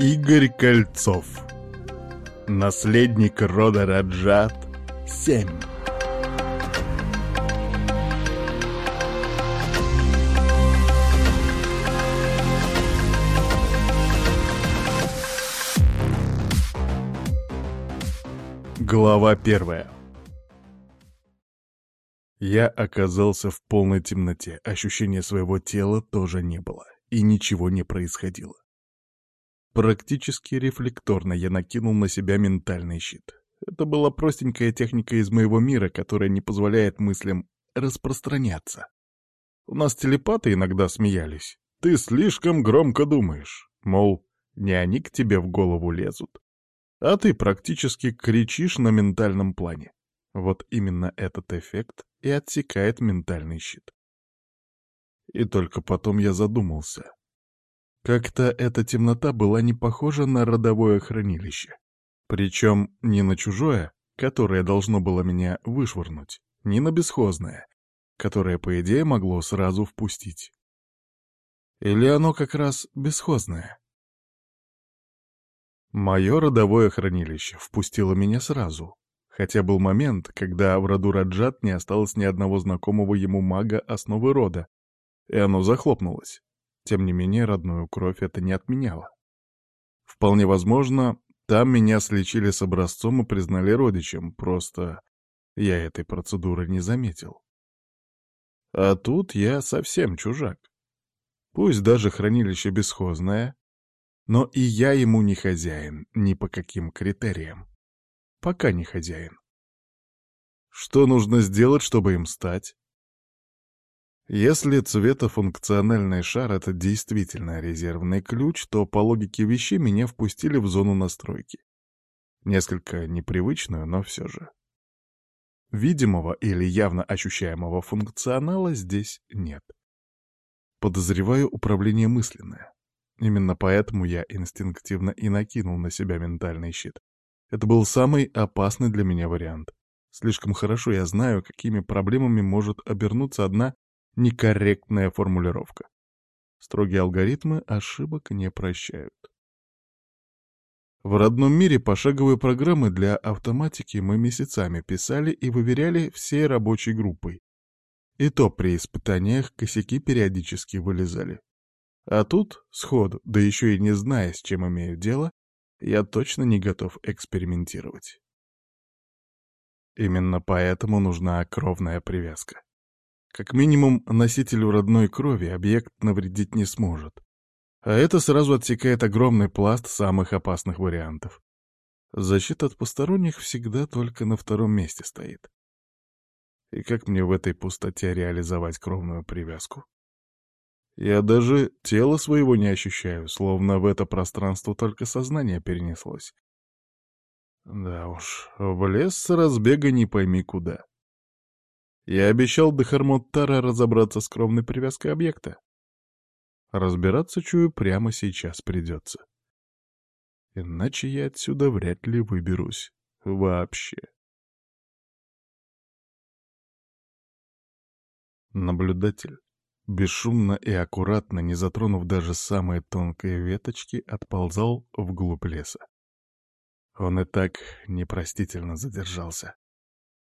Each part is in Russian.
Игорь Кольцов. Наследник рода Раджат 7 Глава первая. Я оказался в полной темноте, ощущения своего тела тоже не было, и ничего не происходило. Практически рефлекторно я накинул на себя ментальный щит. Это была простенькая техника из моего мира, которая не позволяет мыслям распространяться. У нас телепаты иногда смеялись. Ты слишком громко думаешь. Мол, не они к тебе в голову лезут. А ты практически кричишь на ментальном плане. Вот именно этот эффект и отсекает ментальный щит. И только потом я задумался. Как-то эта темнота была не похожа на родовое хранилище. Причем не на чужое, которое должно было меня вышвырнуть, не на бесхозное, которое, по идее, могло сразу впустить. Или оно как раз бесхозное? Мое родовое хранилище впустило меня сразу, хотя был момент, когда в роду Раджат не осталось ни одного знакомого ему мага основы рода, и оно захлопнулось. Тем не менее, родную кровь это не отменяло. Вполне возможно, там меня слечили с образцом и признали родичем, просто я этой процедуры не заметил. А тут я совсем чужак. Пусть даже хранилище бесхозное, но и я ему не хозяин, ни по каким критериям. Пока не хозяин. Что нужно сделать, чтобы им стать? Если цветофункциональный шар — это действительно резервный ключ, то по логике вещей меня впустили в зону настройки. Несколько непривычную, но все же. Видимого или явно ощущаемого функционала здесь нет. Подозреваю управление мысленное. Именно поэтому я инстинктивно и накинул на себя ментальный щит. Это был самый опасный для меня вариант. Слишком хорошо я знаю, какими проблемами может обернуться одна некорректная формулировка. Строгие алгоритмы ошибок не прощают. В родном мире пошаговые программы для автоматики мы месяцами писали и выверяли всей рабочей группой. И то при испытаниях косяки периодически вылезали. А тут, сходу, да еще и не зная, с чем имею дело, я точно не готов экспериментировать. Именно поэтому нужна кровная привязка. Как минимум, носителю родной крови объект навредить не сможет. А это сразу отсекает огромный пласт самых опасных вариантов. Защита от посторонних всегда только на втором месте стоит. И как мне в этой пустоте реализовать кровную привязку? Я даже тело своего не ощущаю, словно в это пространство только сознание перенеслось. Да уж, в лес с разбега не пойми куда. Я обещал Дехармоттара разобраться с кровной привязкой объекта. Разбираться, чую, прямо сейчас придется. Иначе я отсюда вряд ли выберусь. Вообще. Наблюдатель, бесшумно и аккуратно, не затронув даже самые тонкие веточки, отползал вглубь леса. Он и так непростительно задержался.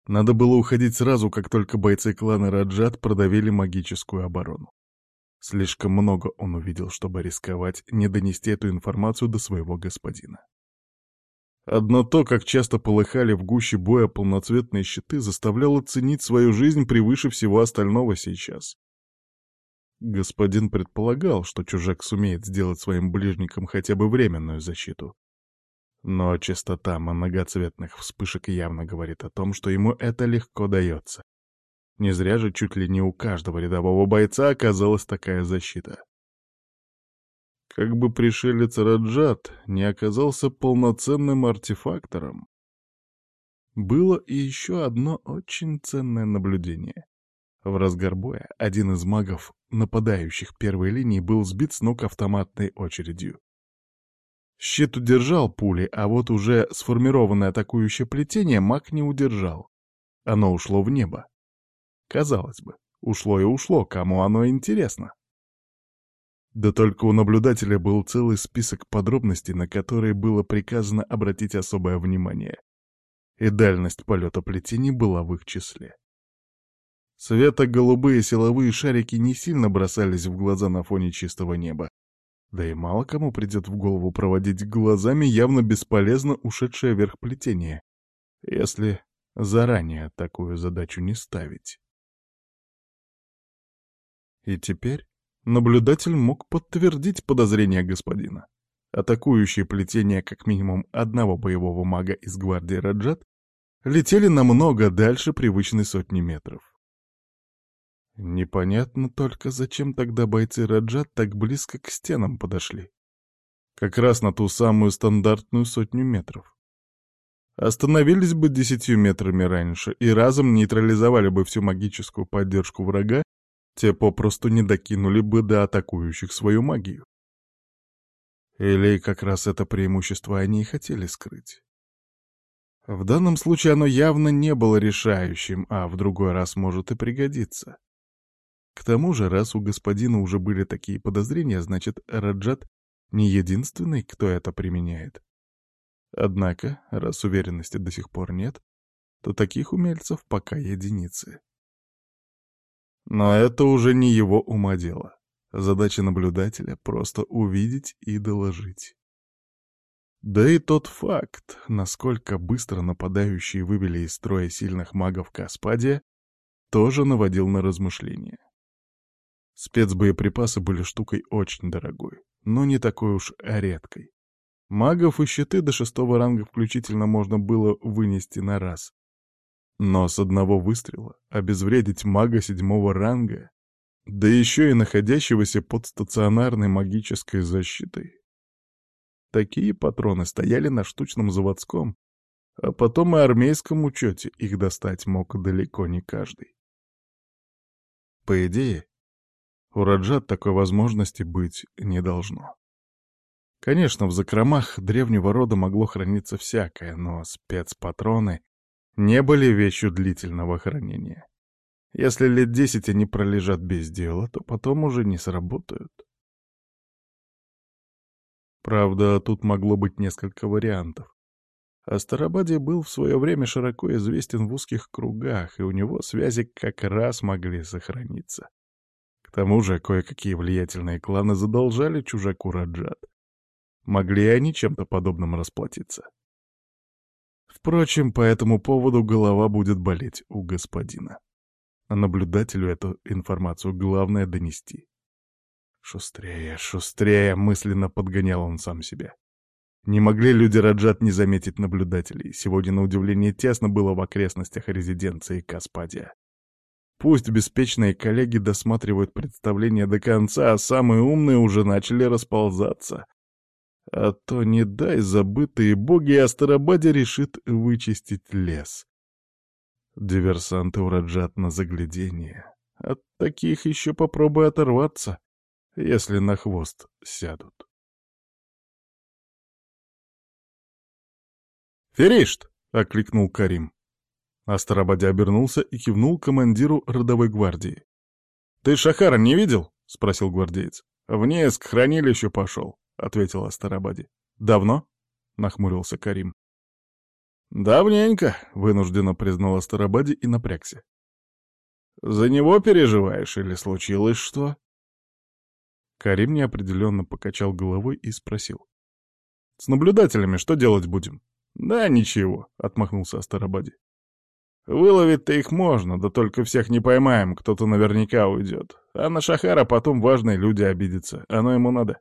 Надо было уходить сразу, как только бойцы клана Раджат продавили магическую оборону. Слишком много он увидел, чтобы рисковать, не донести эту информацию до своего господина. Одно то, как часто полыхали в гуще боя полноцветные щиты, заставляло ценить свою жизнь превыше всего остального сейчас. Господин предполагал, что чужак сумеет сделать своим ближникам хотя бы временную защиту. Но частота многоцветных вспышек явно говорит о том, что ему это легко дается. Не зря же чуть ли не у каждого рядового бойца оказалась такая защита. Как бы пришелец Раджат не оказался полноценным артефактором. Было и еще одно очень ценное наблюдение. В разгар боя один из магов, нападающих первой линии, был сбит с ног автоматной очередью. Щит удержал пули, а вот уже сформированное атакующее плетение маг не удержал. Оно ушло в небо. Казалось бы, ушло и ушло, кому оно интересно. Да только у наблюдателя был целый список подробностей, на которые было приказано обратить особое внимание. И дальность полета плетений была в их числе. Светло-голубые силовые шарики не сильно бросались в глаза на фоне чистого неба. Да и мало кому придет в голову проводить глазами явно бесполезно ушедшее вверх плетение, если заранее такую задачу не ставить. И теперь наблюдатель мог подтвердить подозрения господина. Атакующие плетения как минимум одного боевого мага из гвардии Раджат летели намного дальше привычной сотни метров. Непонятно только, зачем тогда бойцы Раджат так близко к стенам подошли. Как раз на ту самую стандартную сотню метров. Остановились бы десятью метрами раньше и разом нейтрализовали бы всю магическую поддержку врага, те попросту не докинули бы до атакующих свою магию. Или как раз это преимущество они и хотели скрыть. В данном случае оно явно не было решающим, а в другой раз может и пригодиться. К тому же, раз у господина уже были такие подозрения, значит, Раджат не единственный, кто это применяет. Однако, раз уверенности до сих пор нет, то таких умельцев пока единицы. Но это уже не его ума дело. Задача наблюдателя — просто увидеть и доложить. Да и тот факт, насколько быстро нападающие вывели из строя сильных магов Каспадия, тоже наводил на размышления. Спецбоеприпасы были штукой очень дорогой, но не такой уж редкой. Магов и щиты до шестого ранга включительно можно было вынести на раз. Но с одного выстрела обезвредить мага седьмого ранга, да еще и находящегося под стационарной магической защитой. Такие патроны стояли на штучном заводском, а потом и армейском учете их достать мог далеко не каждый. По идее, у Раджат такой возможности быть не должно. Конечно, в закромах древнего рода могло храниться всякое, но спецпатроны не были вещью длительного хранения. Если лет десять они пролежат без дела, то потом уже не сработают. Правда, тут могло быть несколько вариантов. Астарабаде был в свое время широко известен в узких кругах, и у него связи как раз могли сохраниться. К тому же кое-какие влиятельные кланы задолжали чужаку Раджат. Могли они чем-то подобным расплатиться? Впрочем, по этому поводу голова будет болеть у господина. А наблюдателю эту информацию главное донести. «Шустрее, шустрее!» — мысленно подгонял он сам себя. Не могли люди Раджат не заметить наблюдателей. Сегодня, на удивление, тесно было в окрестностях резиденции Каспадия. Пусть беспечные коллеги досматривают представление до конца, а самые умные уже начали расползаться. А то, не дай забытые боги, Астарабаде решит вычистить лес. Диверсанты ураджат на заглядение. От таких еще попробуй оторваться, если на хвост сядут. «Феришт!» — окликнул Карим. Астарабаде обернулся и кивнул командиру родовой гвардии. «Ты Шахара не видел?» — спросил гвардеец. «Вниз к хранилищу пошел», — ответил Астарабаде. «Давно?» — нахмурился Карим. «Давненько», — вынужденно признал Астарабаде и напрягся. «За него переживаешь или случилось что?» Карим неопределенно покачал головой и спросил. «С наблюдателями что делать будем?» «Да ничего», — отмахнулся Астарабаде. Выловить-то их можно, да только всех не поймаем, кто-то наверняка уйдет. А на Шахара потом важные люди обидятся, оно ему надо.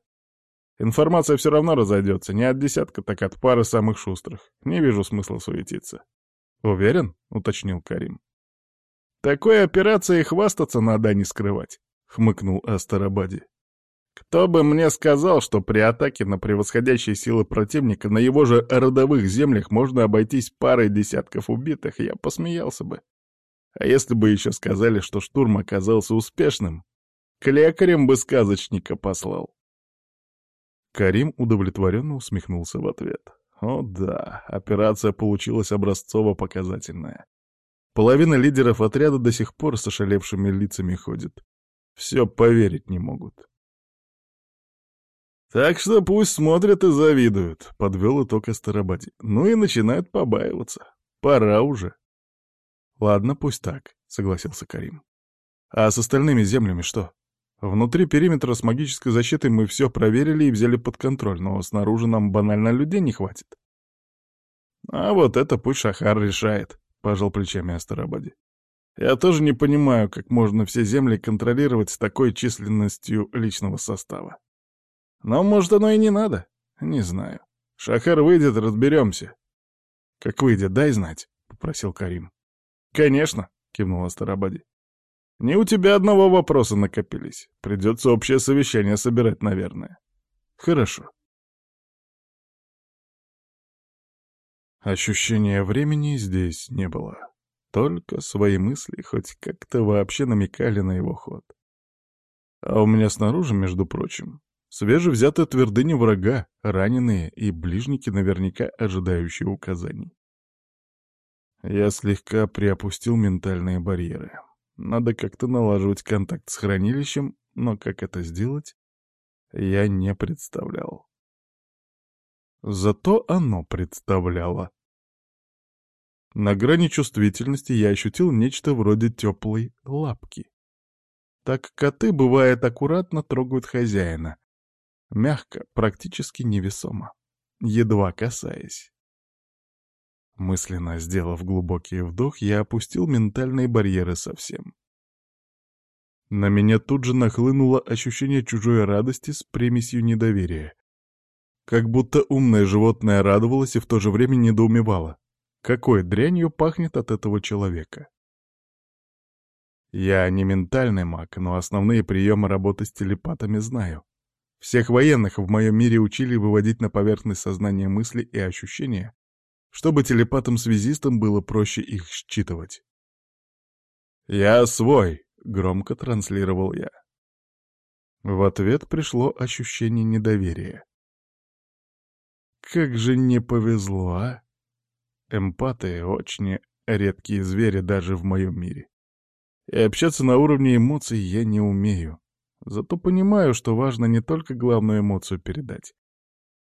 Информация все равно разойдется, не от десятка, так от пары самых шустрых. Не вижу смысла суетиться. «Уверен?» — уточнил Карим. «Такой операцией хвастаться надо, а не скрывать», — хмыкнул Астарабаде. Кто бы мне сказал, что при атаке на превосходящие силы противника на его же родовых землях можно обойтись парой десятков убитых, я посмеялся бы. А если бы еще сказали, что штурм оказался успешным, к лекарям бы сказочника послал. Карим удовлетворенно усмехнулся в ответ. О да, операция получилась образцово-показательная. Половина лидеров отряда до сих пор с ошалевшими лицами ходит. Все поверить не могут. Так что пусть смотрят и завидуют, — подвел итог Астарабаде. Ну и начинают побаиваться. Пора уже. Ладно, пусть так, — согласился Карим. А с остальными землями что? Внутри периметра с магической защитой мы все проверили и взяли под контроль, но снаружи нам банально людей не хватит. А вот это пусть Шахар решает, — пожал плечами Астарабаде. Я тоже не понимаю, как можно все земли контролировать с такой численностью личного состава. Но, может, оно и не надо? Не знаю. Шахар выйдет, разберемся. Как выйдет, дай знать, — попросил Карим. Конечно, — кивнул Астарабаде. Не у тебя одного вопроса накопились. Придется общее совещание собирать, наверное. Хорошо. Ощущения времени здесь не было. Только свои мысли хоть как-то вообще намекали на его ход. А у меня снаружи, между прочим, свежевзятая твердыня врага, раненые и ближники, наверняка ожидающие указаний. Я слегка приопустил ментальные барьеры. Надо как-то налаживать контакт с хранилищем, но как это сделать, я не представлял. Зато оно представляло. На грани чувствительности я ощутил нечто вроде теплой лапки. Так коты, бывает, аккуратно трогают хозяина. Мягко, практически невесомо, едва касаясь. Мысленно сделав глубокий вдох, я опустил ментальные барьеры совсем. На меня тут же нахлынуло ощущение чужой радости с примесью недоверия. Как будто умное животное радовалось и в то же время недоумевало. Какой дрянью пахнет от этого человека? Я не ментальный маг, но основные приемы работы с телепатами знаю. Всех военных в моем мире учили выводить на поверхность сознания мысли и ощущения, чтобы телепатам-связистам было проще их считывать. «Я свой!» — громко транслировал я. В ответ пришло ощущение недоверия. Как же не повезло, а? Эмпаты — очень редкие звери даже в моем мире. И общаться на уровне эмоций я не умею. Зато понимаю, что важно не только главную эмоцию передать,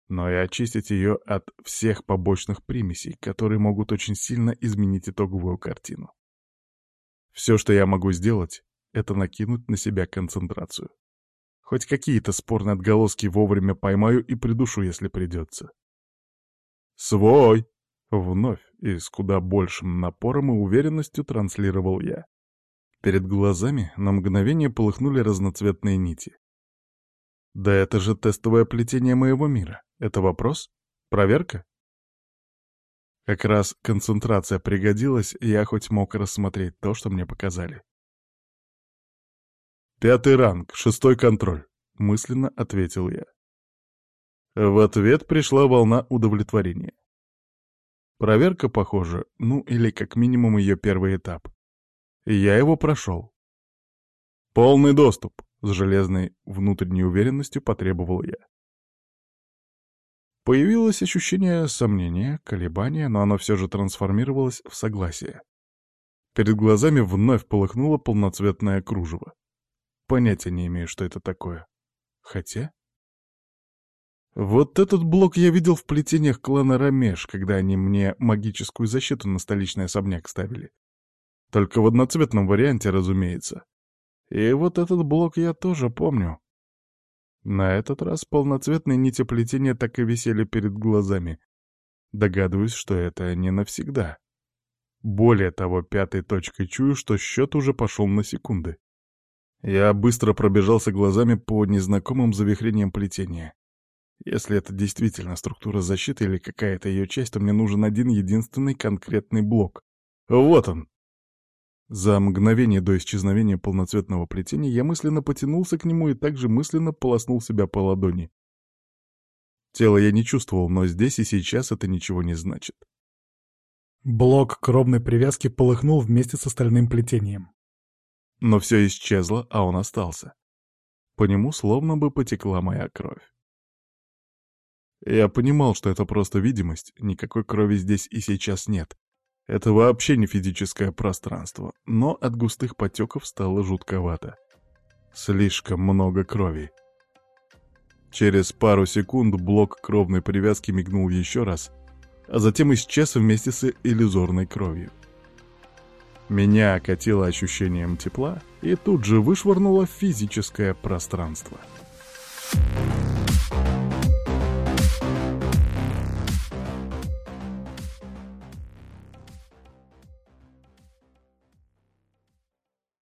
но и очистить ее от всех побочных примесей, которые могут очень сильно изменить итоговую картину. Все, что я могу сделать, это накинуть на себя концентрацию. Хоть какие-то спорные отголоски вовремя поймаю и придушу, если придется. «Свой!» — вновь и с куда большим напором и уверенностью транслировал я. Перед глазами на мгновение полыхнули разноцветные нити. Да это же тестовое плетение моего мира. Это вопрос? Проверка? Как раз концентрация пригодилась, и я хоть мог рассмотреть то, что мне показали. «Пятый ранг, шестой контроль», — мысленно ответил я. В ответ пришла волна удовлетворения. Проверка, похоже, ну или как минимум ее первый этап. Я его прошел. «Полный доступ», — с железной внутренней уверенностью потребовал я. Появилось ощущение сомнения, колебания, но оно все же трансформировалось в согласие. Перед глазами вновь полыхнуло полноцветное кружево. Понятия не имею, что это такое. Хотя... Вот этот блок я видел в плетениях клана Рамеш, когда они мне магическую защиту на столичный особняк ставили. Только в одноцветном варианте, разумеется. И вот этот блок я тоже помню. На этот раз полноцветные нити плетения так и висели перед глазами. Догадываюсь, что это не навсегда. Более того, пятой точкой чую, что счет уже пошел на секунды. Я быстро пробежался глазами по незнакомым завихрениям плетения. Если это действительно структура защиты или какая-то ее часть, то мне нужен один единственный конкретный блок. Вот он! За мгновение до исчезновения полноцветного плетения я мысленно потянулся к нему и также мысленно полоснул себя по ладони. Тело я не чувствовал, но здесь и сейчас это ничего не значит. Блок кровной привязки полыхнул вместе с остальным плетением. Но все исчезло, а он остался. По нему словно бы потекла моя кровь. Я понимал, что это просто видимость, никакой крови здесь и сейчас нет. Это вообще не физическое пространство, но от густых потеков стало жутковато. Слишком много крови. Через пару секунд блок кровной привязки мигнул еще раз, а затем исчез вместе с иллюзорной кровью. Меня окатило ощущением тепла и тут же вышвырнуло физическое пространство —